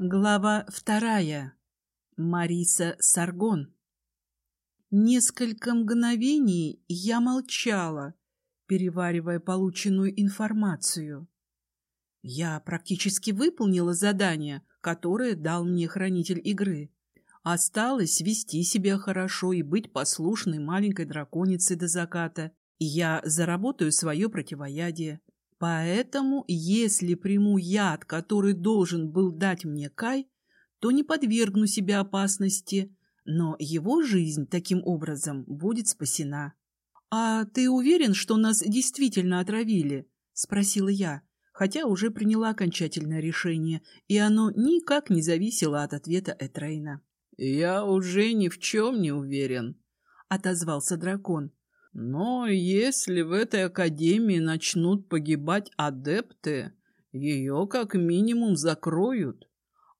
Глава вторая. Мариса Саргон. Несколько мгновений я молчала, переваривая полученную информацию. Я практически выполнила задание, которое дал мне хранитель игры. Осталось вести себя хорошо и быть послушной маленькой драконицей до заката, и я заработаю свое противоядие. Поэтому, если приму яд, который должен был дать мне Кай, то не подвергну себя опасности, но его жизнь таким образом будет спасена. — А ты уверен, что нас действительно отравили? — спросила я, хотя уже приняла окончательное решение, и оно никак не зависело от ответа Этрейна. — Я уже ни в чем не уверен, — отозвался дракон. Но если в этой академии начнут погибать адепты, ее как минимум закроют.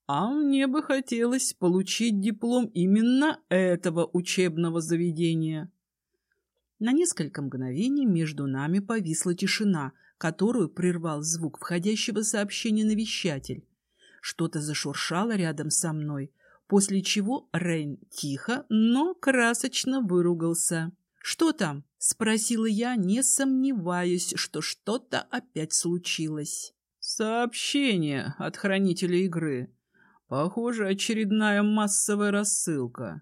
А мне бы хотелось получить диплом именно этого учебного заведения. На несколько мгновений между нами повисла тишина, которую прервал звук входящего сообщения навещатель. Что-то зашуршало рядом со мной, после чего Рейн тихо, но красочно выругался. «Что там?» — спросила я, не сомневаясь, что что-то опять случилось. «Сообщение от хранителя игры. Похоже, очередная массовая рассылка.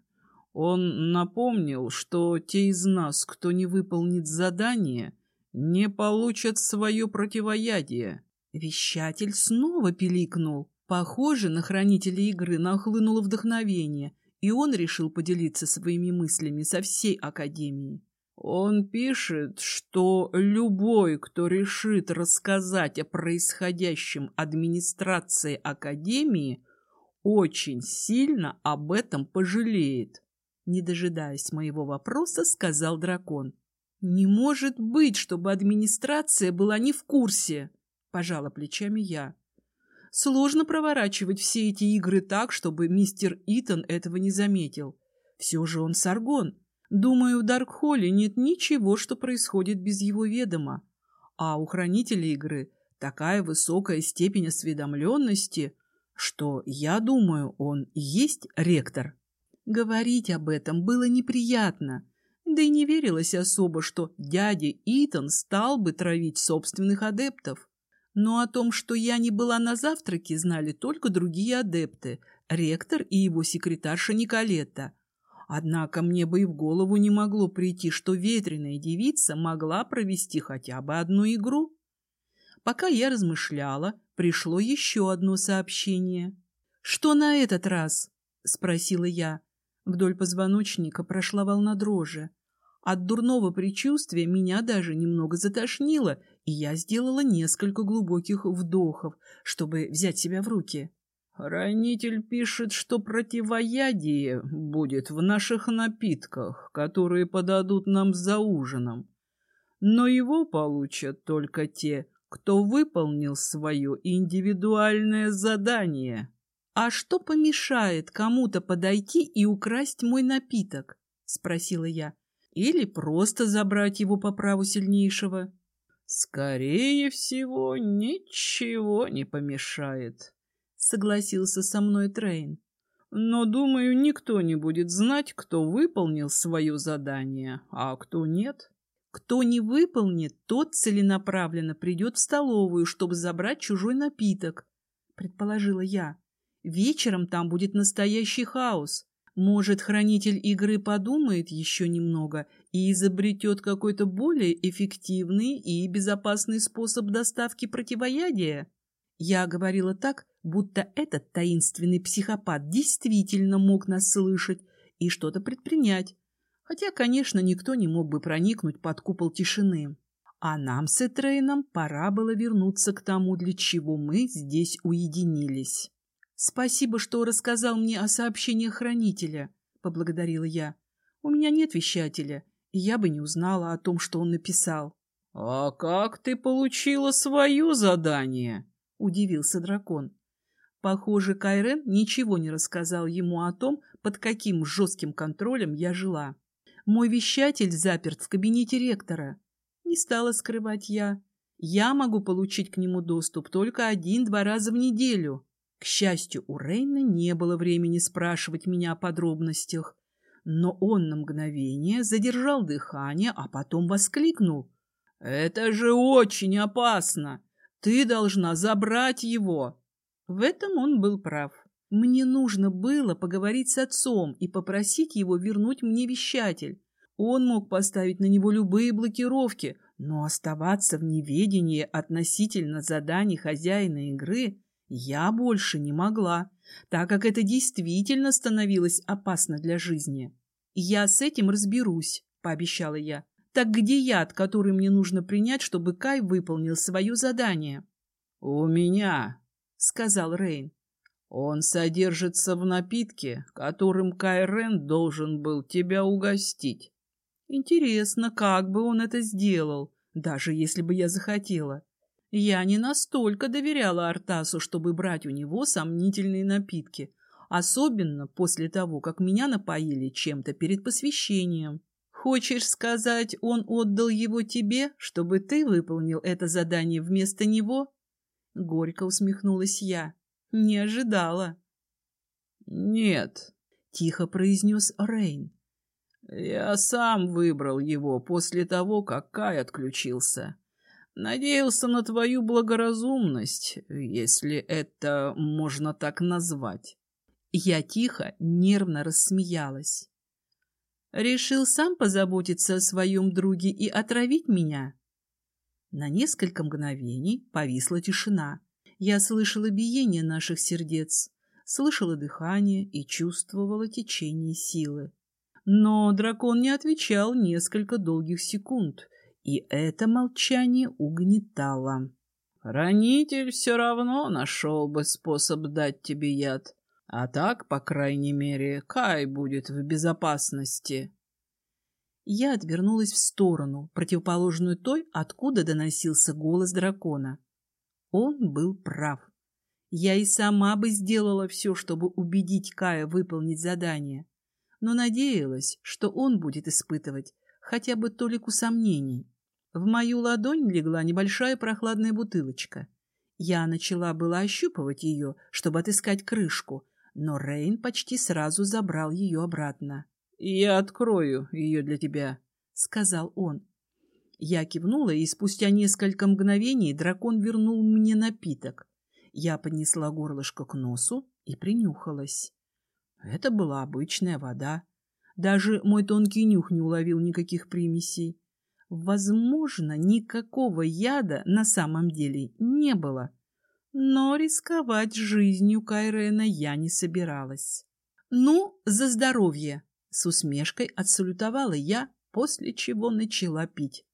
Он напомнил, что те из нас, кто не выполнит задание, не получат свое противоядие». Вещатель снова пиликнул. Похоже, на хранителя игры нахлынуло вдохновение — и он решил поделиться своими мыслями со всей Академией. Он пишет, что любой, кто решит рассказать о происходящем администрации Академии, очень сильно об этом пожалеет. Не дожидаясь моего вопроса, сказал дракон. «Не может быть, чтобы администрация была не в курсе!» — пожала плечами я. Сложно проворачивать все эти игры так, чтобы мистер Итан этого не заметил. Все же он Саргон. Думаю, в Даркхолле нет ничего, что происходит без его ведома. А у хранителя игры такая высокая степень осведомленности, что, я думаю, он есть ректор. Говорить об этом было неприятно, да и не верилось особо, что дядя Итан стал бы травить собственных адептов. Но о том, что я не была на завтраке, знали только другие адепты, ректор и его секретарша Николетта. Однако мне бы и в голову не могло прийти, что ветреная девица могла провести хотя бы одну игру. Пока я размышляла, пришло еще одно сообщение. «Что на этот раз?» — спросила я. Вдоль позвоночника прошла волна дрожи. От дурного предчувствия меня даже немного затошнило, и я сделала несколько глубоких вдохов, чтобы взять себя в руки. «Хранитель пишет, что противоядие будет в наших напитках, которые подадут нам за ужином. Но его получат только те, кто выполнил свое индивидуальное задание». «А что помешает кому-то подойти и украсть мой напиток?» — спросила я или просто забрать его по праву сильнейшего? Скорее всего, ничего не помешает, согласился со мной Трейн. Но, думаю, никто не будет знать, кто выполнил свое задание, а кто нет. Кто не выполнит, тот целенаправленно придет в столовую, чтобы забрать чужой напиток, предположила я. Вечером там будет настоящий хаос. Может, хранитель игры подумает еще немного и изобретет какой-то более эффективный и безопасный способ доставки противоядия? Я говорила так, будто этот таинственный психопат действительно мог нас слышать и что-то предпринять. Хотя, конечно, никто не мог бы проникнуть под купол тишины. А нам с Этрейном пора было вернуться к тому, для чего мы здесь уединились. «Спасибо, что рассказал мне о сообщении хранителя», — поблагодарила я. «У меня нет вещателя, и я бы не узнала о том, что он написал». «А как ты получила свое задание?» — удивился дракон. Похоже, Кайрен ничего не рассказал ему о том, под каким жестким контролем я жила. Мой вещатель заперт в кабинете ректора. Не стала скрывать я. Я могу получить к нему доступ только один-два раза в неделю. К счастью, у Рейна не было времени спрашивать меня о подробностях, но он на мгновение задержал дыхание, а потом воскликнул. «Это же очень опасно! Ты должна забрать его!» В этом он был прав. Мне нужно было поговорить с отцом и попросить его вернуть мне вещатель. Он мог поставить на него любые блокировки, но оставаться в неведении относительно заданий хозяина игры я больше не могла, так как это действительно становилось опасно для жизни. «Я с этим разберусь», — пообещала я. «Так где яд, который мне нужно принять, чтобы Кай выполнил свое задание?» «У меня», — сказал Рейн. Он содержится в напитке, которым Кайрен должен был тебя угостить. Интересно, как бы он это сделал, даже если бы я захотела. Я не настолько доверяла Артасу, чтобы брать у него сомнительные напитки, особенно после того, как меня напоили чем-то перед посвящением. Хочешь сказать, он отдал его тебе, чтобы ты выполнил это задание вместо него? Горько усмехнулась я. Не ожидала. Нет, тихо произнес Рейн. Я сам выбрал его после того, как Кай отключился. Надеялся на твою благоразумность, если это можно так назвать. Я тихо, нервно рассмеялась. Решил сам позаботиться о своем друге и отравить меня? На несколько мгновений повисла тишина. Я слышала биение наших сердец, слышала дыхание и чувствовала течение силы. Но дракон не отвечал несколько долгих секунд, и это молчание угнетало. «Хранитель все равно нашел бы способ дать тебе яд, а так, по крайней мере, Кай будет в безопасности». Я отвернулась в сторону, противоположную той, откуда доносился голос дракона. Он был прав. Я и сама бы сделала все, чтобы убедить Кая выполнить задание, но надеялась, что он будет испытывать хотя бы толику сомнений. В мою ладонь легла небольшая прохладная бутылочка. Я начала было ощупывать ее, чтобы отыскать крышку, но Рейн почти сразу забрал ее обратно. — Я открою ее для тебя, — сказал он. Я кивнула, и спустя несколько мгновений дракон вернул мне напиток. Я поднесла горлышко к носу и принюхалась. Это была обычная вода. Даже мой тонкий нюх не уловил никаких примесей. Возможно, никакого яда на самом деле не было. Но рисковать жизнью Кайрена я не собиралась. «Ну, за здоровье!» — с усмешкой отсалютовала я, после чего начала пить.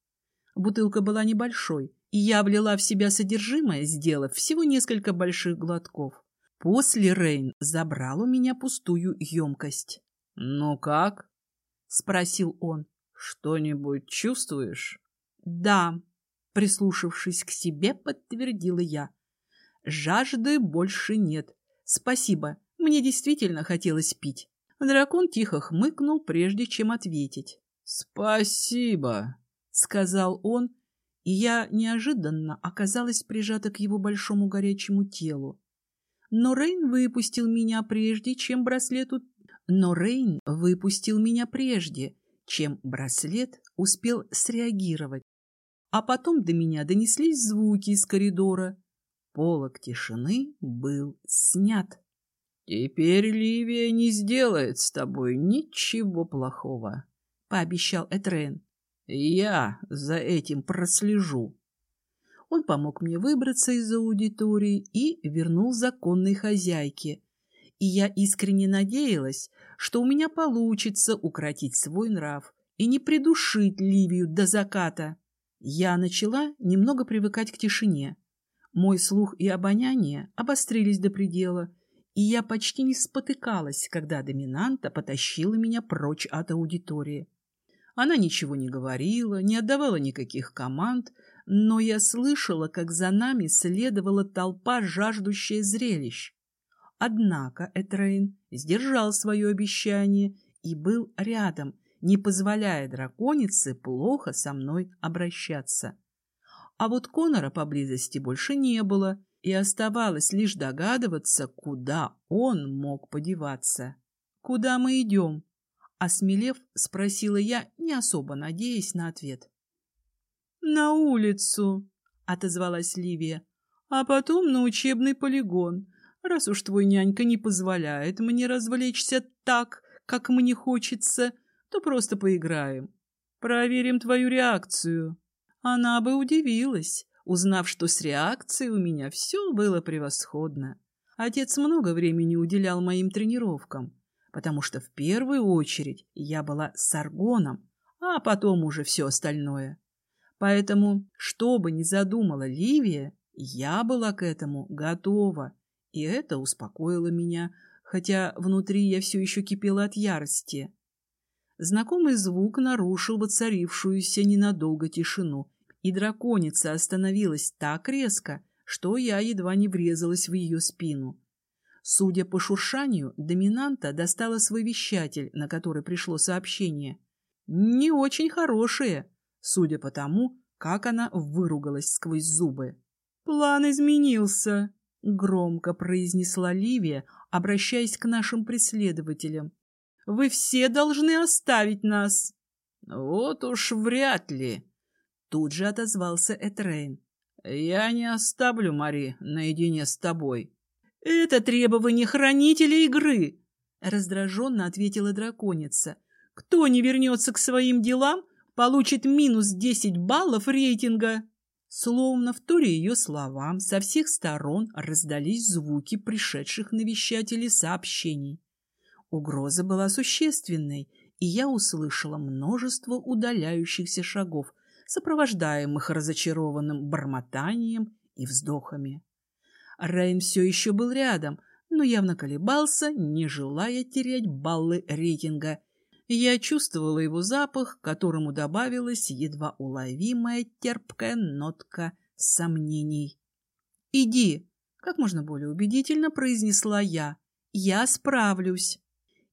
Бутылка была небольшой, и я влила в себя содержимое, сделав всего несколько больших глотков. После Рейн забрал у меня пустую емкость. — Ну как? — спросил он. — Что-нибудь чувствуешь? — Да, — прислушавшись к себе, подтвердила я. — Жажды больше нет. Спасибо, мне действительно хотелось пить. Дракон тихо хмыкнул, прежде чем ответить. — Спасибо, сказал он, и я неожиданно оказалась прижата к его большому горячему телу. Но Рейн выпустил меня прежде, чем браслет... Но Рейн выпустил меня прежде, чем браслет успел среагировать. А потом до меня донеслись звуки из коридора. Полок тишины был снят. — Теперь Ливия не сделает с тобой ничего плохого, — пообещал Этрен. Я за этим прослежу. Он помог мне выбраться из аудитории и вернул законной хозяйке. И я искренне надеялась, что у меня получится укротить свой нрав и не придушить Ливию до заката. Я начала немного привыкать к тишине. Мой слух и обоняние обострились до предела, и я почти не спотыкалась, когда доминанта потащила меня прочь от аудитории. Она ничего не говорила, не отдавала никаких команд, но я слышала, как за нами следовала толпа, жаждущая зрелищ. Однако Этрейн сдержал свое обещание и был рядом, не позволяя драконице плохо со мной обращаться. А вот Конора поблизости больше не было, и оставалось лишь догадываться, куда он мог подеваться. «Куда мы идем?» Осмелев, спросила я, не особо надеясь на ответ. «На улицу», — отозвалась Ливия, — «а потом на учебный полигон, раз уж твой нянька не позволяет мне развлечься так, как мне хочется, то просто поиграем. Проверим твою реакцию». Она бы удивилась, узнав, что с реакцией у меня все было превосходно. Отец много времени уделял моим тренировкам, потому что в первую очередь я была с аргоном, а потом уже все остальное. Поэтому, что бы ни задумала Ливия, я была к этому готова, и это успокоило меня, хотя внутри я все еще кипела от ярости. Знакомый звук нарушил воцарившуюся ненадолго тишину, и драконица остановилась так резко, что я едва не врезалась в ее спину. Судя по шуршанию, доминанта достала свой вещатель, на который пришло сообщение. Не очень хорошее, судя по тому, как она выругалась сквозь зубы. «План изменился», — громко произнесла Ливия, обращаясь к нашим преследователям. «Вы все должны оставить нас». «Вот уж вряд ли», Тут же отозвался Этрейн. «Я не оставлю Мари наедине с тобой». «Это требование хранителя игры!» Раздраженно ответила драконица. «Кто не вернется к своим делам, получит минус десять баллов рейтинга». Словно в туре ее словам, со всех сторон раздались звуки пришедших навещателей сообщений. Угроза была существенной, и я услышала множество удаляющихся шагов, сопровождаемых разочарованным бормотанием и вздохами. Рейн все еще был рядом, но явно колебался, не желая терять баллы рейтинга. Я чувствовала его запах, к которому добавилась едва уловимая терпкая нотка сомнений. «Иди!» — как можно более убедительно произнесла я. «Я справлюсь!»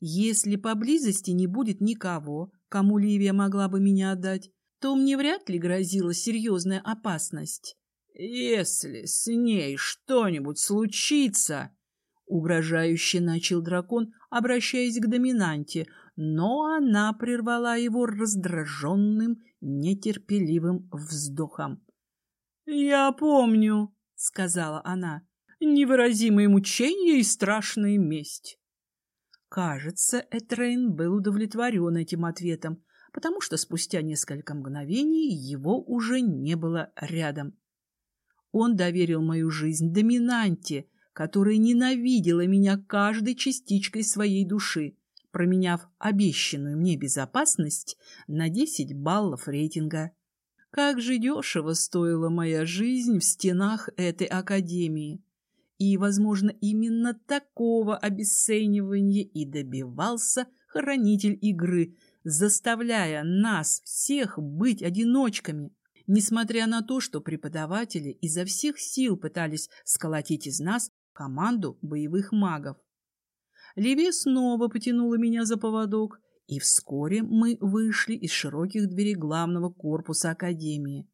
Если поблизости не будет никого, кому Ливия могла бы меня отдать, то мне вряд ли грозила серьезная опасность. «Если с ней что-нибудь случится...» Угрожающе начал дракон, обращаясь к доминанте, но она прервала его раздраженным, нетерпеливым вздохом. «Я помню», — сказала она, — «невыразимые мучения и страшная месть». Кажется, Этрейн был удовлетворен этим ответом, потому что спустя несколько мгновений его уже не было рядом. Он доверил мою жизнь доминанте, которая ненавидела меня каждой частичкой своей души, променяв обещанную мне безопасность на 10 баллов рейтинга. Как же дешево стоила моя жизнь в стенах этой академии. И, возможно, именно такого обесценивания и добивался хранитель игры — заставляя нас всех быть одиночками, несмотря на то, что преподаватели изо всех сил пытались сколотить из нас команду боевых магов. Леве снова потянула меня за поводок, и вскоре мы вышли из широких дверей главного корпуса Академии.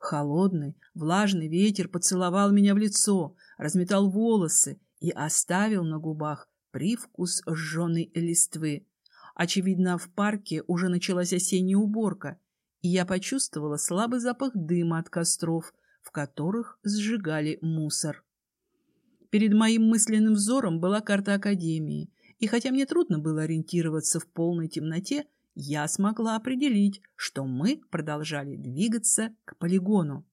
Холодный, влажный ветер поцеловал меня в лицо, разметал волосы и оставил на губах привкус сжженной листвы. Очевидно, в парке уже началась осенняя уборка, и я почувствовала слабый запах дыма от костров, в которых сжигали мусор. Перед моим мысленным взором была карта Академии, и хотя мне трудно было ориентироваться в полной темноте, я смогла определить, что мы продолжали двигаться к полигону.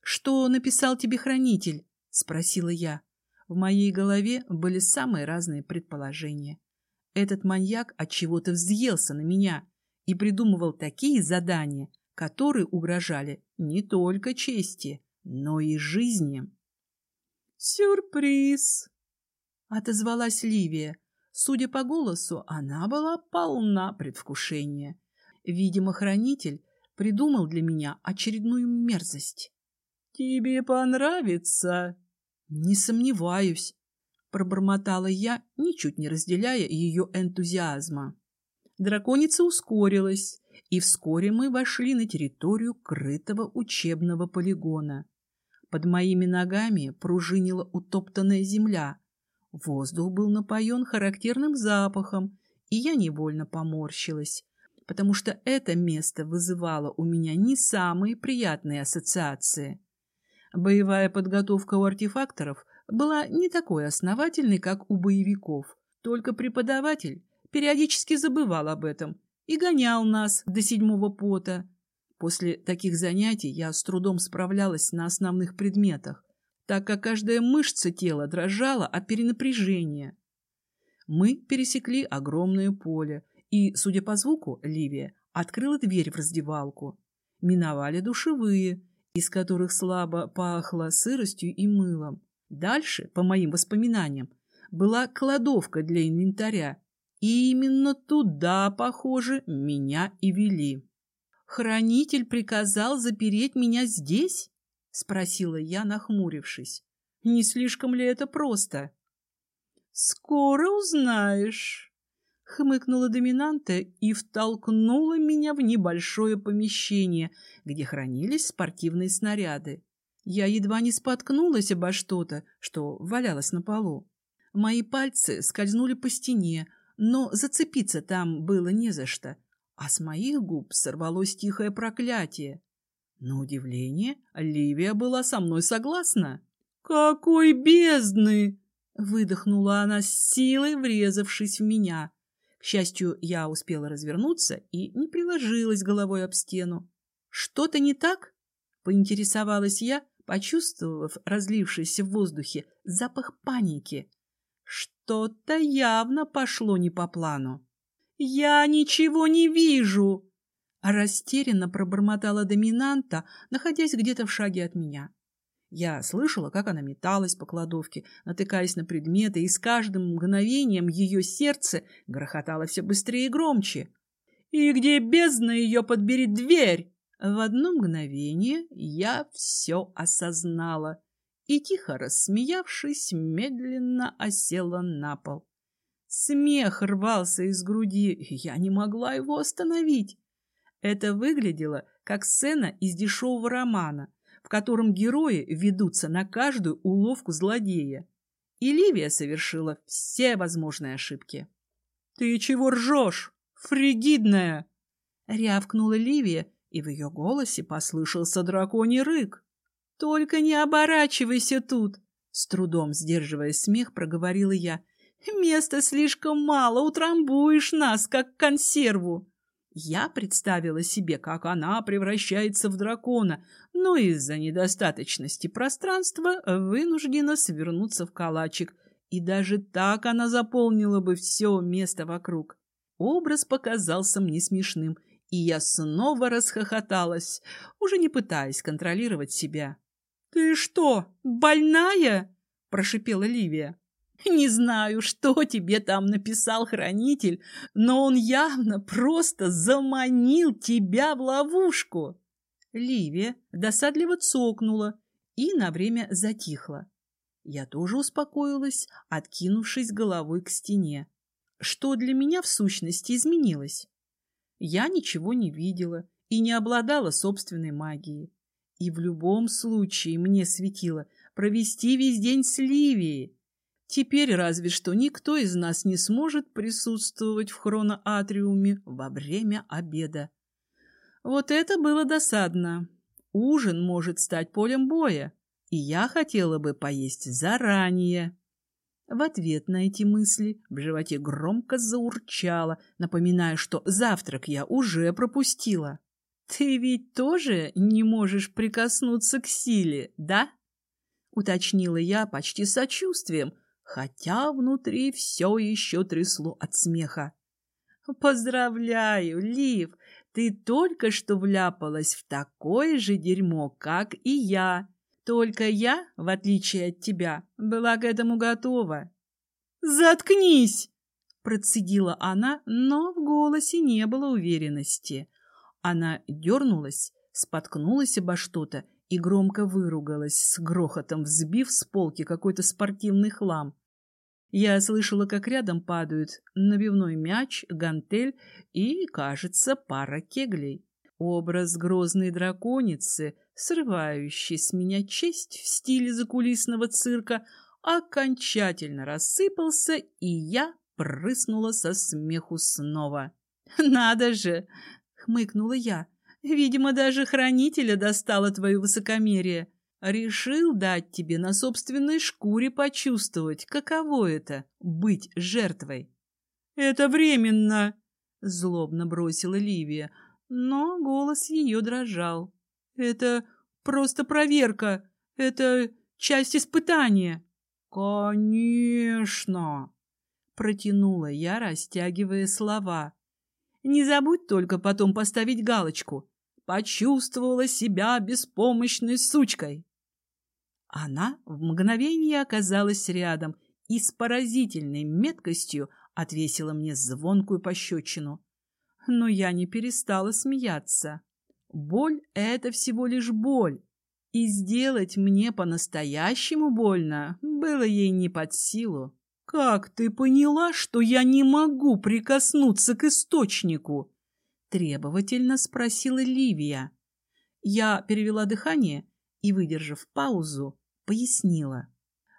«Что написал тебе хранитель?» — спросила я. В моей голове были самые разные предположения. Этот маньяк от чего-то взъелся на меня и придумывал такие задания, которые угрожали не только чести, но и жизни. «Сюрприз!» — отозвалась Ливия. Судя по голосу, она была полна предвкушения. Видимо, хранитель придумал для меня очередную мерзость. «Тебе понравится?» «Не сомневаюсь», пробормотала я, ничуть не разделяя ее энтузиазма. Драконица ускорилась, и вскоре мы вошли на территорию крытого учебного полигона. Под моими ногами пружинила утоптанная земля. Воздух был напоен характерным запахом, и я невольно поморщилась, потому что это место вызывало у меня не самые приятные ассоциации. Боевая подготовка у артефакторов была не такой основательной, как у боевиков, только преподаватель периодически забывал об этом и гонял нас до седьмого пота. После таких занятий я с трудом справлялась на основных предметах, так как каждая мышца тела дрожала от перенапряжения. Мы пересекли огромное поле, и, судя по звуку, Ливия открыла дверь в раздевалку. Миновали душевые, из которых слабо пахло сыростью и мылом. Дальше, по моим воспоминаниям, была кладовка для инвентаря, и именно туда, похоже, меня и вели. «Хранитель приказал запереть меня здесь?» — спросила я, нахмурившись. «Не слишком ли это просто?» «Скоро узнаешь», — хмыкнула доминанта и втолкнула меня в небольшое помещение, где хранились спортивные снаряды. Я едва не споткнулась обо что-то, что валялось на полу. Мои пальцы скользнули по стене, но зацепиться там было не за что, а с моих губ сорвалось тихое проклятие. На удивление, Ливия была со мной согласна. «Какой бездны!» — выдохнула она с силой, врезавшись в меня. К счастью, я успела развернуться и не приложилась головой об стену. «Что-то не так?» — поинтересовалась я, почувствовав разлившийся в воздухе запах паники. Что-то явно пошло не по плану. «Я ничего не вижу!» Растерянно пробормотала доминанта, находясь где-то в шаге от меня. Я слышала, как она металась по кладовке, натыкаясь на предметы, и с каждым мгновением ее сердце грохотало все быстрее и громче. «И где бездна ее подберет дверь?» В одно мгновение я все осознала и, тихо рассмеявшись, медленно осела на пол. Смех рвался из груди, и я не могла его остановить. Это выглядело как сцена из дешевого романа, в котором герои ведутся на каждую уловку злодея. И Ливия совершила все возможные ошибки. — Ты чего ржешь, фригидная? — рявкнула Ливия, и в ее голосе послышался драконий рык. — Только не оборачивайся тут! — с трудом сдерживая смех, проговорила я. — Места слишком мало, утрамбуешь нас, как консерву. Я представила себе, как она превращается в дракона, но из-за недостаточности пространства вынуждена свернуться в калачик, и даже так она заполнила бы все место вокруг. Образ показался мне смешным — и я снова расхохоталась, уже не пытаясь контролировать себя. — Ты что, больная? — прошипела Ливия. — Не знаю, что тебе там написал хранитель, но он явно просто заманил тебя в ловушку. Ливия досадливо цокнула и на время затихла. Я тоже успокоилась, откинувшись головой к стене. Что для меня в сущности изменилось? Я ничего не видела и не обладала собственной магией. И в любом случае мне светило провести весь день с Ливией. Теперь разве что никто из нас не сможет присутствовать в хроноатриуме во время обеда. Вот это было досадно. Ужин может стать полем боя, и я хотела бы поесть заранее. В ответ на эти мысли в животе громко заурчало, напоминая, что завтрак я уже пропустила. «Ты ведь тоже не можешь прикоснуться к силе, да?» — уточнила я почти сочувствием, хотя внутри все еще трясло от смеха. «Поздравляю, Лив, ты только что вляпалась в такое же дерьмо, как и я!» Только я, в отличие от тебя, была к этому готова. «Заткнись!» — процедила она, но в голосе не было уверенности. Она дернулась, споткнулась обо что-то и громко выругалась, с грохотом взбив с полки какой-то спортивный хлам. Я слышала, как рядом падают набивной мяч, гантель и, кажется, пара кеглей. Образ грозной драконицы, срывающей с меня честь в стиле закулисного цирка, окончательно рассыпался, и я прыснула со смеху снова. «Надо же!» — хмыкнула я. «Видимо, даже хранителя достало твое высокомерие. Решил дать тебе на собственной шкуре почувствовать, каково это — быть жертвой». «Это временно!» — злобно бросила Ливия, но голос ее дрожал. «Это просто проверка. Это часть испытания». «Конечно!» — протянула я, растягивая слова. «Не забудь только потом поставить галочку. Почувствовала себя беспомощной сучкой». Она в мгновение оказалась рядом и с поразительной меткостью отвесила мне звонкую пощечину. Но я не перестала смеяться. Боль — это всего лишь боль, и сделать мне по-настоящему больно было ей не под силу. «Как ты поняла, что я не могу прикоснуться к источнику?» — требовательно спросила Ливия. Я перевела дыхание и, выдержав паузу, пояснила.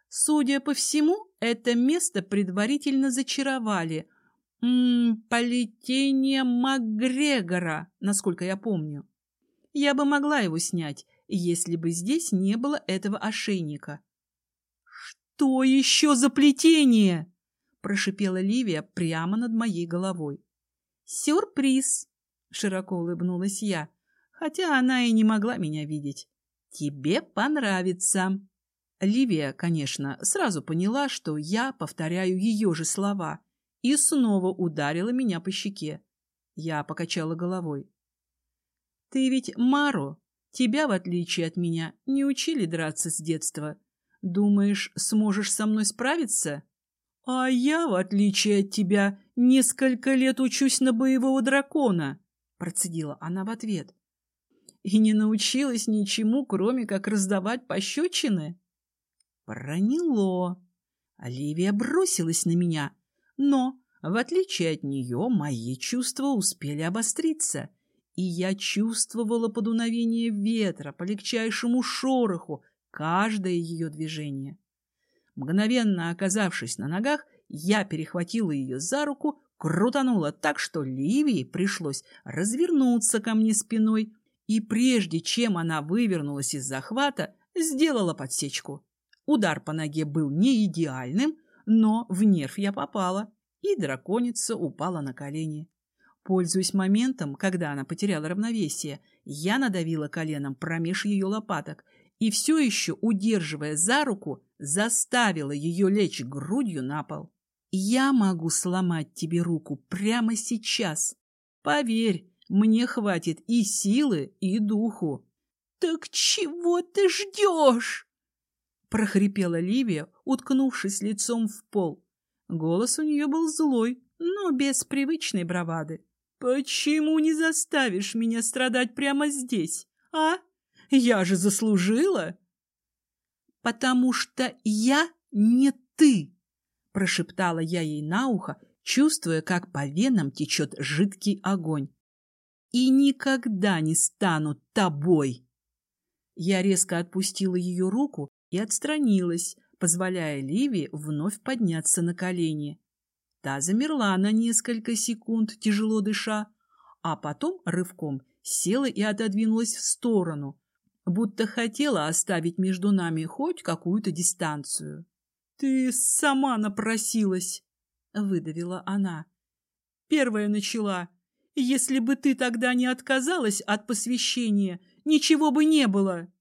Судя по всему, это место предварительно зачаровали. М -м, полетение Макгрегора, насколько я помню. Я бы могла его снять, если бы здесь не было этого ошейника. «Что еще за плетение?» — прошипела Ливия прямо над моей головой. «Сюрприз!» — широко улыбнулась я, хотя она и не могла меня видеть. «Тебе понравится!» Ливия, конечно, сразу поняла, что я повторяю ее же слова, и снова ударила меня по щеке. Я покачала головой. «Ты ведь Мару, тебя, в отличие от меня, не учили драться с детства. Думаешь, сможешь со мной справиться?» «А я, в отличие от тебя, несколько лет учусь на боевого дракона», — процедила она в ответ. «И не научилась ничему, кроме как раздавать пощечины?» Проняло. Оливия бросилась на меня, но, в отличие от нее, мои чувства успели обостриться, и я чувствовала подуновение ветра по легчайшему шороху, каждое ее движение. Мгновенно оказавшись на ногах, я перехватила ее за руку, крутанула так, что Ливии пришлось развернуться ко мне спиной, и прежде чем она вывернулась из захвата, сделала подсечку. Удар по ноге был не идеальным, но в нерв я попала, и драконица упала на колени. Пользуясь моментом, когда она потеряла равновесие, я надавила коленом промеж ее лопаток и все еще, удерживая за руку, заставила ее лечь грудью на пол. «Я могу сломать тебе руку прямо сейчас. Поверь, мне хватит и силы, и духу». «Так чего ты ждешь?» прохрипела Ливия, уткнувшись лицом в пол. Голос у нее был злой, но без привычной бравады. «Почему не заставишь меня страдать прямо здесь, а? Я же заслужила!» «Потому что я не ты!» — прошептала я ей на ухо, чувствуя, как по венам течет жидкий огонь. «И никогда не стану тобой!» Я резко отпустила ее руку и отстранилась, позволяя Ливи вновь подняться на колени. Та замерла на несколько секунд, тяжело дыша, а потом рывком села и отодвинулась в сторону, будто хотела оставить между нами хоть какую-то дистанцию. — Ты сама напросилась, — выдавила она. — Первая начала. Если бы ты тогда не отказалась от посвящения, ничего бы не было.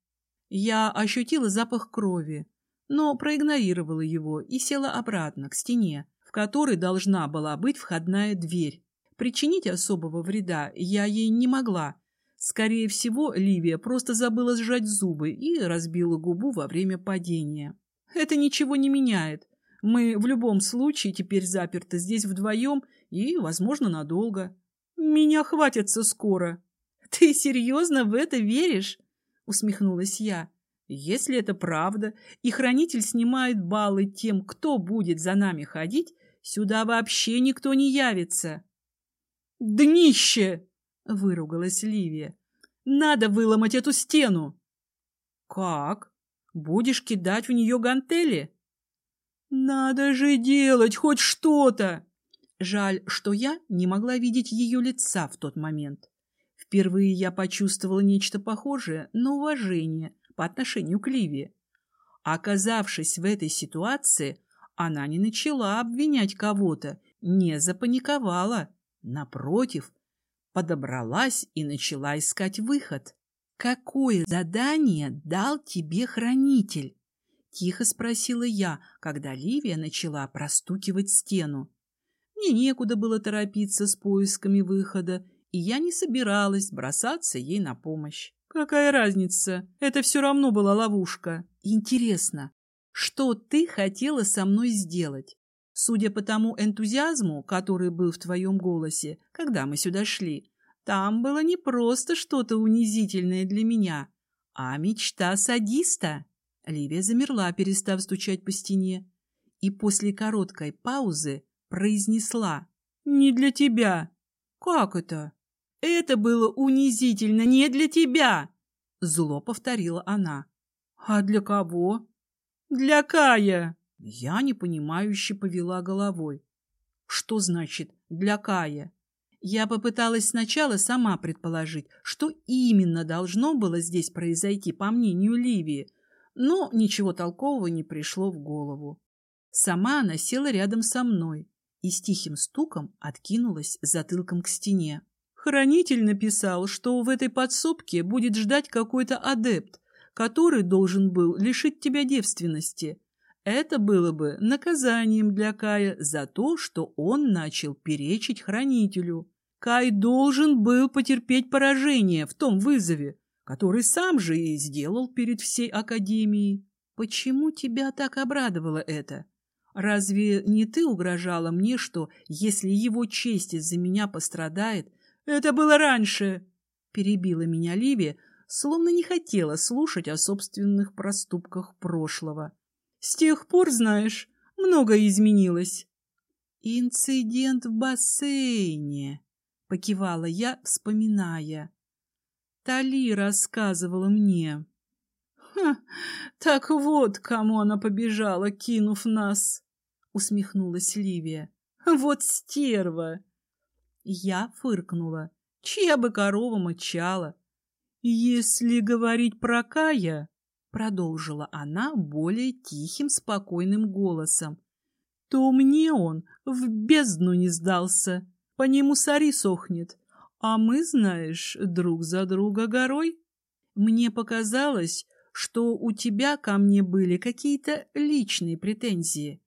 Я ощутила запах крови, но проигнорировала его и села обратно, к стене, в которой должна была быть входная дверь. Причинить особого вреда я ей не могла. Скорее всего, Ливия просто забыла сжать зубы и разбила губу во время падения. Это ничего не меняет. Мы в любом случае теперь заперты здесь вдвоем и, возможно, надолго. Меня хватится скоро. Ты серьезно в это веришь? усмехнулась я. Если это правда, и хранитель снимает баллы тем, кто будет за нами ходить, сюда вообще никто не явится. Днище! — выругалась Ливия. «Надо выломать эту стену!» «Как? Будешь кидать в нее гантели?» «Надо же делать хоть что-то!» Жаль, что я не могла видеть ее лица в тот момент. Впервые я почувствовала нечто похожее на уважение по отношению к Ливии. Оказавшись в этой ситуации, она не начала обвинять кого-то, не запаниковала. Напротив, подобралась и начала искать выход. «Какое задание дал тебе хранитель?» — тихо спросила я, когда Ливия начала простукивать стену. Мне некуда было торопиться с поисками выхода, и я не собиралась бросаться ей на помощь. Какая разница? Это все равно была ловушка. Интересно, что ты хотела со мной сделать? Судя по тому энтузиазму, который был в твоем голосе, когда мы сюда шли, там было не просто что-то унизительное для меня, а мечта садиста. Ливия замерла, перестав стучать по стене, и после короткой паузы произнесла «Не для тебя». «Как это?» «Это было унизительно не для тебя!» Зло повторила она. «А для кого?» «Для Кая!» Я непонимающе повела головой. «Что значит «для Кая»?» Я попыталась сначала сама предположить, что именно должно было здесь произойти, по мнению Ливии, но ничего толкового не пришло в голову. Сама она села рядом со мной и с тихим стуком откинулась затылком к стене. Хранитель написал, что в этой подсобке будет ждать какой-то адепт, который должен был лишить тебя девственности. Это было бы наказанием для Кая за то, что он начал перечить хранителю. Кай должен был потерпеть поражение в том вызове, который сам же и сделал перед всей Академией. Почему тебя так обрадовало это? Разве не ты угрожала мне, что, если его честь из-за меня пострадает, это было раньше, перебила меня Ливия, словно не хотела слушать о собственных проступках прошлого. С тех пор, знаешь, многое изменилось. Инцидент в бассейне, покивала я, вспоминая. Тали рассказывала мне. Ха, так вот, кому она побежала, кинув нас, усмехнулась Ливия. Вот стерва. Я фыркнула. Чья бы корова мычала? Если говорить про Кая, продолжила она более тихим, спокойным голосом, то мне он в бездну не сдался. По нему сари сохнет. А мы, знаешь, друг за друга горой. Мне показалось, что у тебя ко мне были какие-то личные претензии.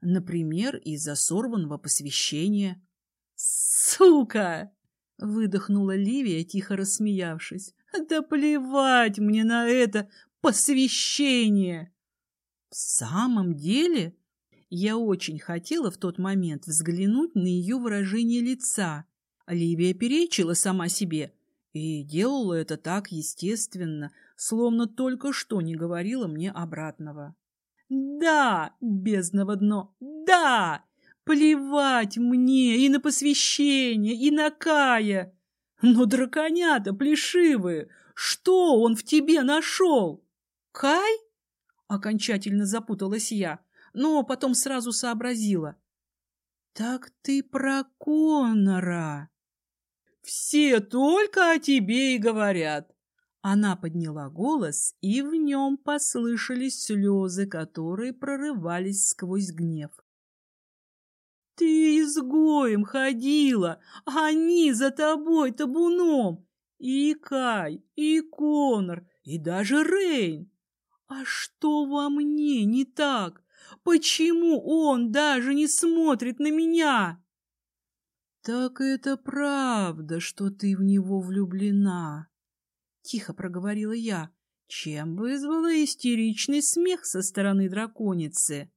Например, из-за сорванного посвящения. «Сука!» — выдохнула Ливия, тихо рассмеявшись. «Да плевать мне на это посвящение!» «В самом деле?» Я очень хотела в тот момент взглянуть на ее выражение лица. Ливия перечила сама себе и делала это так естественно, словно только что не говорила мне обратного. «Да, бездного дно, да!» Плевать мне и на посвящение, и на Кая. Но драконята плешивые, что он в тебе нашел? Кай? Окончательно запуталась я, но потом сразу сообразила. Так ты про Конора. Все только о тебе и говорят. Она подняла голос, и в нем послышались слезы, которые прорывались сквозь гнев. Ты изгоем ходила, они за тобой табуном. И Кай, и Конор, и даже Рейн. А что во мне не так? Почему он даже не смотрит на меня? Так это правда, что ты в него влюблена, тихо проговорила я, чем вызвала истеричный смех со стороны драконицы.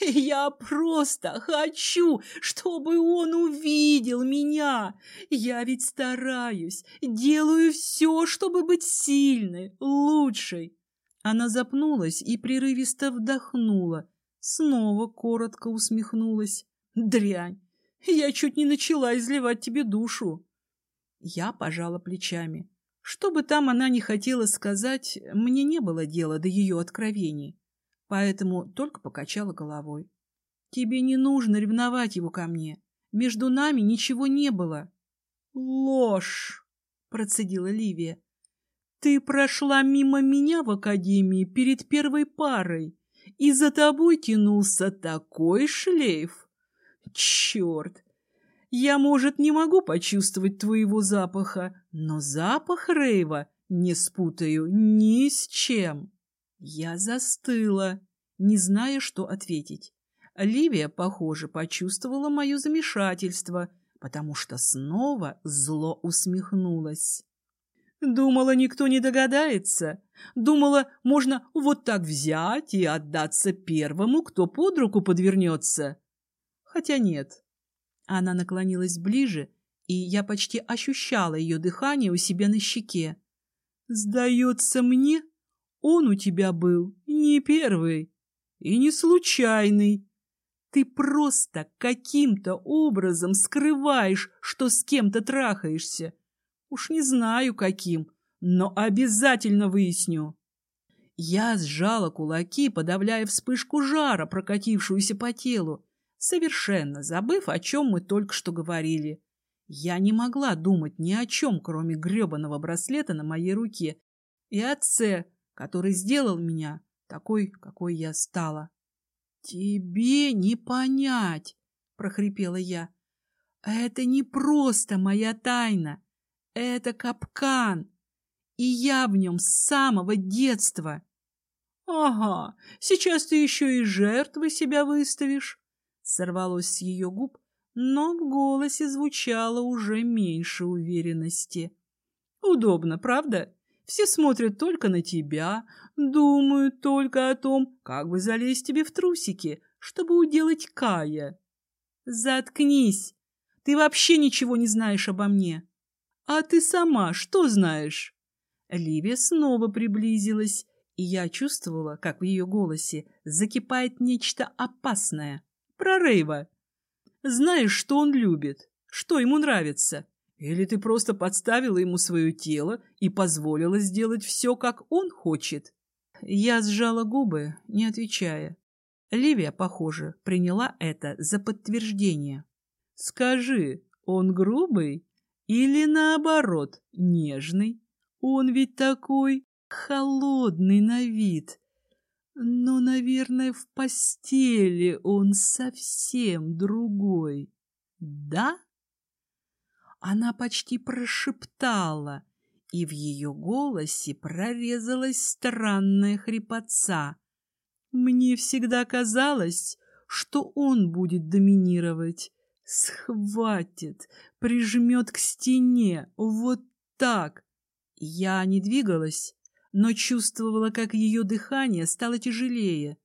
Я просто хочу, чтобы он увидел меня. Я ведь стараюсь, делаю все, чтобы быть сильной, лучшей. Она запнулась и прерывисто вдохнула. Снова коротко усмехнулась. Дрянь, я чуть не начала изливать тебе душу. Я пожала плечами. Что бы там она ни хотела сказать, мне не было дела до ее откровений, поэтому только покачала головой. Тебе не нужно ревновать его ко мне. Между нами ничего не было. Ложь, процедила Ливия. Ты прошла мимо меня в академии перед первой парой, и за тобой тянулся такой шлейф. Черт! Я, может, не могу почувствовать твоего запаха, но запах Рейва не спутаю ни с чем. Я застыла, не зная, что ответить. Ливия, похоже, почувствовала мое замешательство, потому что снова зло усмехнулась. Думала, никто не догадается. Думала, можно вот так взять и отдаться первому, кто под руку подвернется. Хотя нет. Она наклонилась ближе, и я почти ощущала ее дыхание у себя на щеке. «Сдается мне, он у тебя был не первый и не случайный. Ты просто каким-то образом скрываешь, что с кем-то трахаешься. Уж не знаю каким, но обязательно выясню». Я сжала кулаки, подавляя вспышку жара, прокатившуюся по телу, совершенно забыв, о чем мы только что говорили. Я не могла думать ни о чем, кроме гребаного браслета на моей руке и отце, который сделал меня такой, какой я стала. — Тебе не понять, — прохрипела я. — Это не просто моя тайна. Это капкан. И я в нем с самого детства. — Ага, сейчас ты еще и жертвой себя выставишь сорвалось с ее губ, но в голосе звучало уже меньше уверенности. «Удобно, правда? Все смотрят только на тебя, думают только о том, как бы залезть тебе в трусики, чтобы уделать Кая». «Заткнись! Ты вообще ничего не знаешь обо мне!» «А ты сама что знаешь?» Ливия снова приблизилась, и я чувствовала, как в ее голосе закипает нечто опасное. Про Рейва. Знаешь, что он любит? Что ему нравится? Или ты просто подставила ему свое тело и позволила сделать все, как он хочет? Я сжала губы, не отвечая. Ливия, похоже, приняла это за подтверждение. Скажи, он грубый или наоборот, нежный? Он ведь такой холодный на вид. Но, наверное, в постели он совсем другой. Да? Она почти прошептала, и в ее голосе прорезалась странная хрипотца. Мне всегда казалось, что он будет доминировать. Схватит, прижмет к стене, вот так. Я не двигалась, но чувствовала, как ее дыхание стало тяжелее.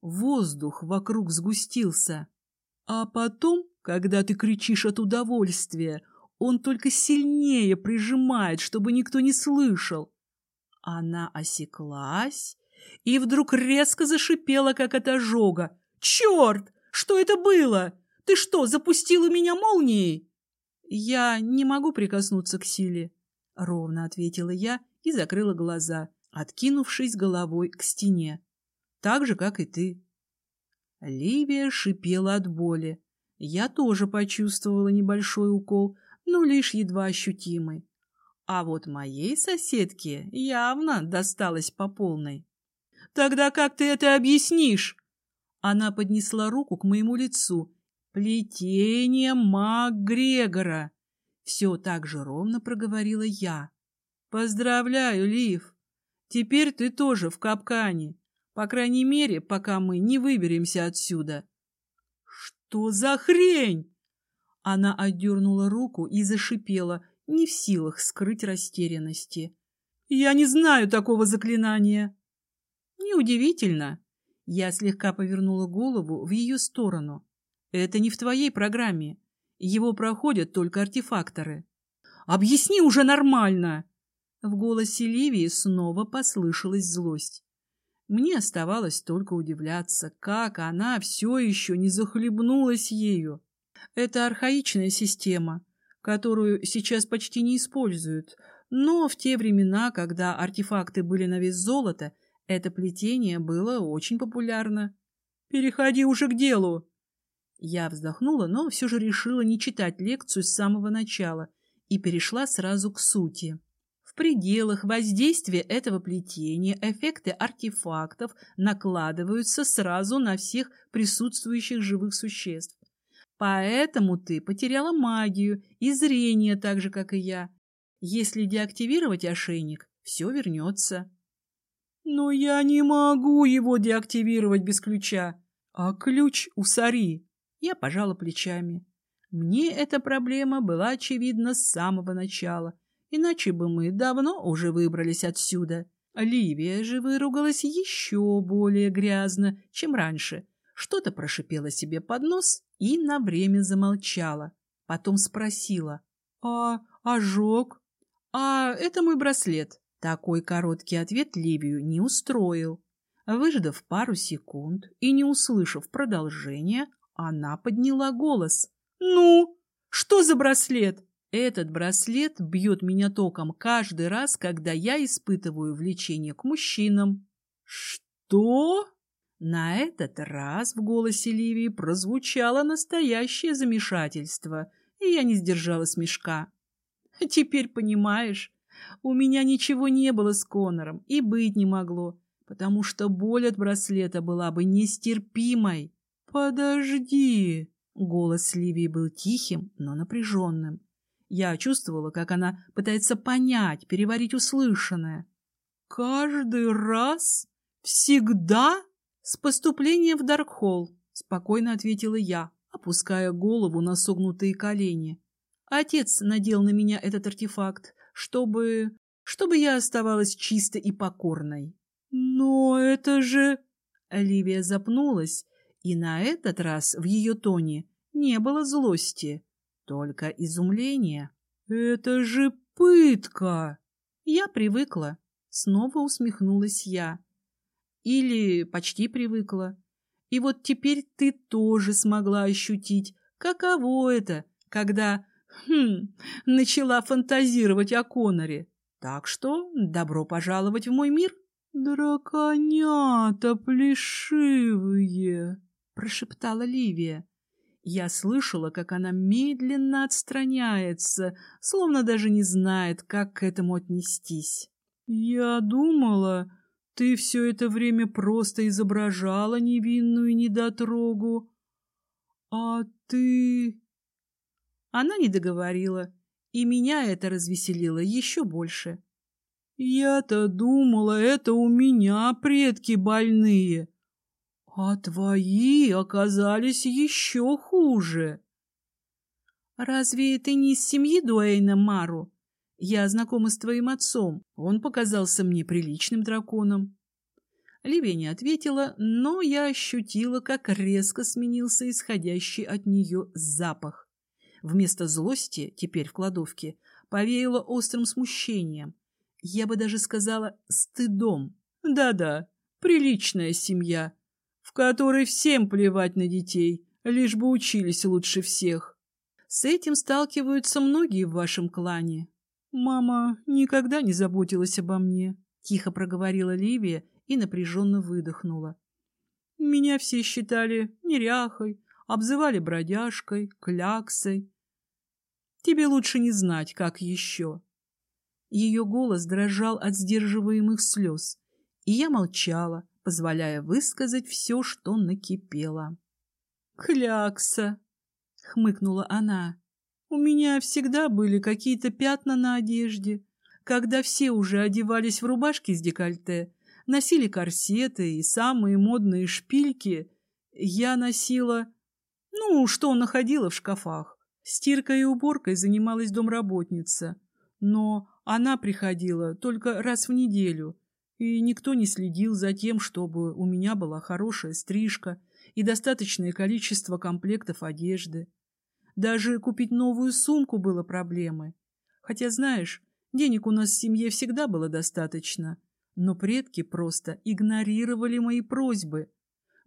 Воздух вокруг сгустился. А потом, когда ты кричишь от удовольствия, он только сильнее прижимает, чтобы никто не слышал. Она осеклась и вдруг резко зашипела, как от ожога. «Черт! Что это было? Ты что, запустил у меня молнией?» «Я не могу прикоснуться к силе», — ровно ответила я и закрыла глаза, откинувшись головой к стене. Так же, как и ты. Ливия шипела от боли. Я тоже почувствовала небольшой укол, но лишь едва ощутимый. А вот моей соседке явно досталось по полной. «Тогда как ты это объяснишь?» Она поднесла руку к моему лицу. «Плетение МакГрегора!» Все так же ровно проговорила я. Поздравляю, Лив. Теперь ты тоже в капкане. По крайней мере, пока мы не выберемся отсюда. Что за хрень? Она отдернула руку и зашипела, не в силах скрыть растерянности. Я не знаю такого заклинания. Неудивительно. Я слегка повернула голову в ее сторону. Это не в твоей программе. Его проходят только артефакторы. Объясни уже нормально. В голосе Ливии снова послышалась злость. Мне оставалось только удивляться, как она все еще не захлебнулась ею. Это архаичная система. которую сейчас почти не используют, но в те времена, когда артефакты были на вес золота, это плетение было очень популярно. «Переходи уже к делу!» Я вздохнула, но все же решила не читать лекцию с самого начала и перешла сразу к сути. В пределах воздействия этого плетения эффекты артефактов накладываются сразу на всех присутствующих живых существ. Поэтому ты потеряла магию и зрение так же, как и я. Если деактивировать ошейник, все вернется. Но я не могу его деактивировать без ключа. А ключ у Сари. Я пожала плечами. Мне эта проблема была очевидна с самого начала, иначе бы мы давно уже выбрались отсюда. Ливия же выругалась еще более грязно, чем раньше. Что-то прошипела себе под нос и на время замолчала. Потом спросила. «А ожог?» «А это мой браслет». Такой короткий ответ Ливию не устроил. Выждав пару секунд и не услышав продолжения, она подняла голос. «Ну, что за браслет?» Этот браслет бьет меня током каждый раз, когда я испытываю влечение к мужчинам. «Что?» На этот раз в голосе Ливии прозвучало настоящее замешательство, и я не сдержала смешка. «Теперь понимаешь, у меня ничего не было с Конором и быть не могло, потому что боль от браслета была бы нестерпимой. «Подожди!» Голос Ливии был тихим, но напряженным. Я чувствовала, как она пытается понять, переварить услышанное. «Каждый раз? Всегда?» «С поступлением в Даркхолл», — спокойно ответила я, опуская голову на согнутые колени. Отец надел на меня этот артефакт, чтобы... чтобы я оставалась чистой и покорной. «Но это же...» Оливия запнулась, и на этот раз в ее тоне не было злости, только изумление. «Это же пытка!» Я привыкла. Снова усмехнулась я. Или почти привыкла. И вот теперь ты тоже смогла ощутить, каково это, когда Хм, начала фантазировать о Коноре. Так что добро пожаловать в мой мир. «Драконята плешивые!» — прошептала Ливия. Я слышала, как она медленно отстраняется, словно даже не знает, как к этому отнестись. «Я думала, ты все это время просто изображала невинную недотрогу, а ты...» Она не договорила, и меня это развеселило еще больше. Я-то думала, это у меня предки больные, а твои оказались еще хуже. Разве ты не из семьи Дуэйна Мару? Я знакома с твоим отцом. Он показался мне приличным драконом. Ливия не ответила, но я ощутила, как резко сменился исходящий от нее запах. Вместо злости, теперь в кладовке, повеяло острым смущением. Я бы даже сказала стыдом. Да-да, приличная семья, в которой всем плевать на детей, лишь бы учились лучше всех. С этим сталкиваются многие в вашем клане. Мама никогда не заботилась обо мне, тихо проговорила Ливия и напряженно выдохнула. Меня все считали неряхой, обзывали бродяжкой, кляксой. Тебе лучше не знать, как еще. Ее голос дрожал от сдерживаемых слез, и я молчала, позволяя высказать все, что накипело. «Клякса!» — хмыкнула она. «У меня всегда были какие-то пятна на одежде. Когда все уже одевались в рубашки с декольте, носили корсеты и самые модные шпильки, я носила... Ну, что находила в шкафах. Стиркой и уборкой занималась домработница, но она приходила только раз в неделю, и никто не следил за тем, чтобы у меня была хорошая стрижка и достаточное количество комплектов одежды. Даже купить новую сумку было проблемой. Хотя, знаешь, денег у нас в семье всегда было достаточно, но предки просто игнорировали мои просьбы.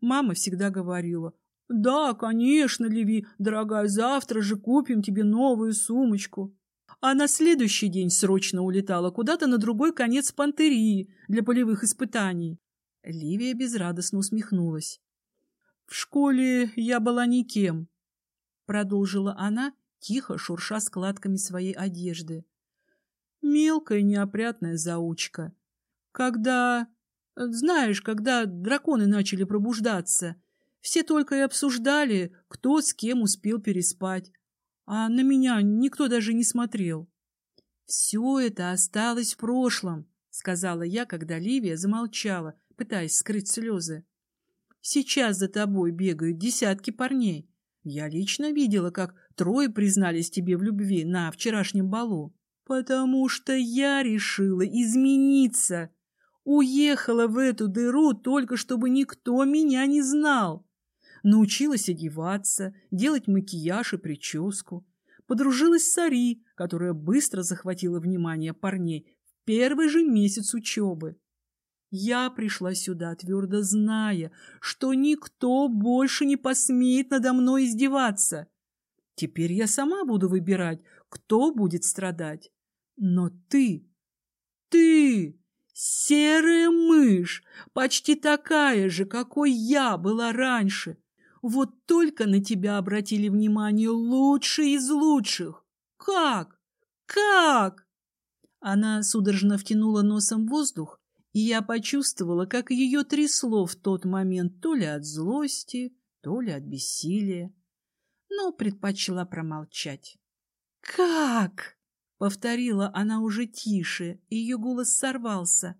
Мама всегда говорила, Да, конечно, Леви, дорогая, завтра же купим тебе новую сумочку. А на следующий день срочно улетала куда-то на другой конец пантерии для полевых испытаний. Ливия безрадостно усмехнулась. В школе я была никем, продолжила она, тихо шурша складками своей одежды. Мелкая неопрятная заучка. Когда... Знаешь, когда драконы начали пробуждаться, все только и обсуждали, кто с кем успел переспать. А на меня никто даже не смотрел. «Все это осталось в прошлом», — сказала я, когда Ливия замолчала, пытаясь скрыть слезы. «Сейчас за тобой бегают десятки парней. Я лично видела, как трое признались тебе в любви на вчерашнем балу. Потому что я решила измениться. Уехала в эту дыру только чтобы никто меня не знал. Научилась одеваться, делать макияж и прическу. Подружилась с Ари, которая быстро захватила внимание парней в первый же месяц учебы. Я пришла сюда, твердо зная, что никто больше не посмеет надо мной издеваться. Теперь я сама буду выбирать, кто будет страдать. Но ты, ты, серая мышь, почти такая же, какой я была раньше, вот только на тебя обратили внимание лучшие из лучших. Как? Как? Она судорожно втянула носом воздух, и я почувствовала, как ее трясло в тот момент то ли от злости, то ли от бессилия, но предпочла промолчать. «Как?» — повторила она уже тише, и ее голос сорвался.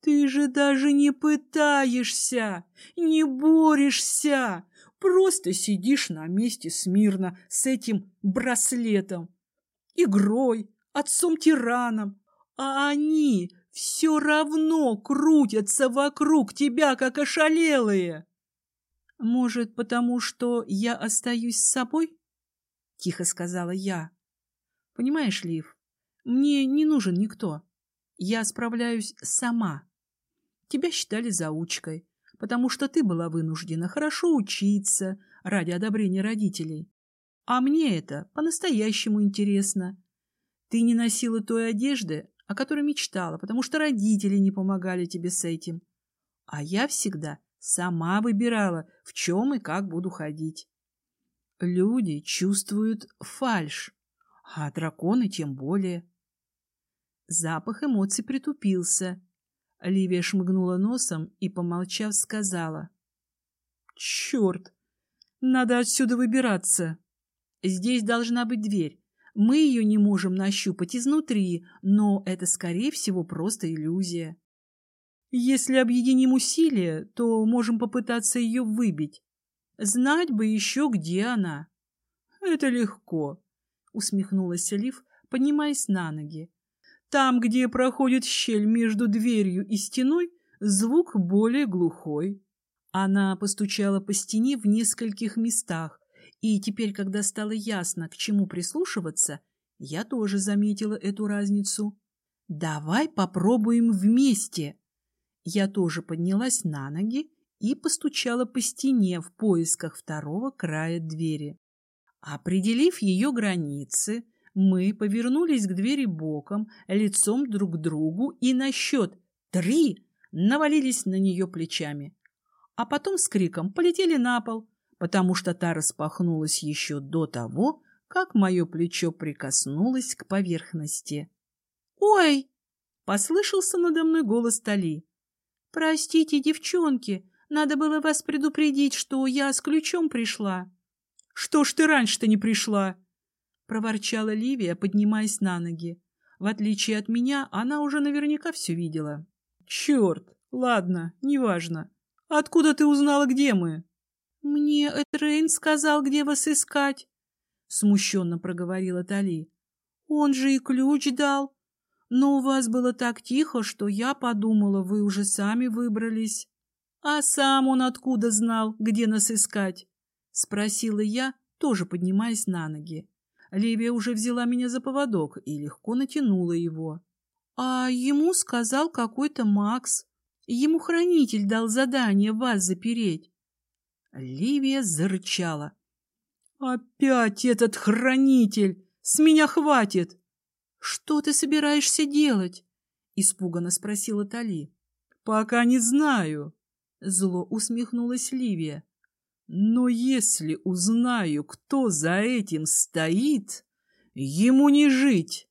«Ты же даже не пытаешься, не борешься, просто сидишь на месте смирно с этим браслетом, игрой, отцом-тираном, а они все равно крутятся вокруг тебя, как ошалелые». «Может, потому что я остаюсь с собой?» — тихо сказала я. «Понимаешь, Лив, мне не нужен никто. Я справляюсь сама». Тебя считали заучкой, потому что ты была вынуждена хорошо учиться ради одобрения родителей. А мне это по-настоящему интересно. Ты не носила той одежды, о которой мечтала, потому что родители не помогали тебе с этим. А я всегда сама выбирала, в чем и как буду ходить. Люди чувствуют фальшь, а драконы тем более. Запах эмоций притупился, Ливия шмыгнула носом и, помолчав, сказала. «Черт! Надо отсюда выбираться. Здесь должна быть дверь. Мы ее не можем нащупать изнутри, но это, скорее всего, просто иллюзия. Если объединим усилия, то можем попытаться ее выбить. Знать бы еще, где она». «Это легко», — усмехнулась Лив, поднимаясь на ноги. Там, где проходит щель между дверью и стеной, звук более глухой. Она постучала по стене в нескольких местах, и теперь, когда стало ясно, к чему прислушиваться, я тоже заметила эту разницу. «Давай попробуем вместе!» Я тоже поднялась на ноги и постучала по стене в поисках второго края двери. Определив ее границы, мы повернулись к двери боком, лицом друг к другу и на счет «три» навалились на нее плечами. А потом с криком полетели на пол, потому что та распахнулась еще до того, как мое плечо прикоснулось к поверхности. «Ой!» — послышался надо мной голос Тали. «Простите, девчонки, надо было вас предупредить, что я с ключом пришла». «Что ж ты раньше-то не пришла?» Проворчала Ливия, поднимаясь на ноги. В отличие от меня, она уже наверняка все видела. «Черт! Ладно, неважно. Откуда ты узнала, где мы?» «Мне Этрейн сказал, где вас искать», — смущенно проговорила Тали. «Он же и ключ дал. Но у вас было так тихо, что я подумала, вы уже сами выбрались». «А сам он откуда знал, где нас искать?» — спросила я, тоже поднимаясь на ноги. Ливия уже взяла меня за поводок и легко натянула его. А ему сказал какой-то Макс. Ему хранитель дал задание вас запереть. Ливия зарычала. «Опять этот хранитель! С меня хватит!» «Что ты собираешься делать?» — испуганно спросила Тали. «Пока не знаю», — зло усмехнулась Ливия. «Но если узнаю, кто за этим стоит, ему не жить!»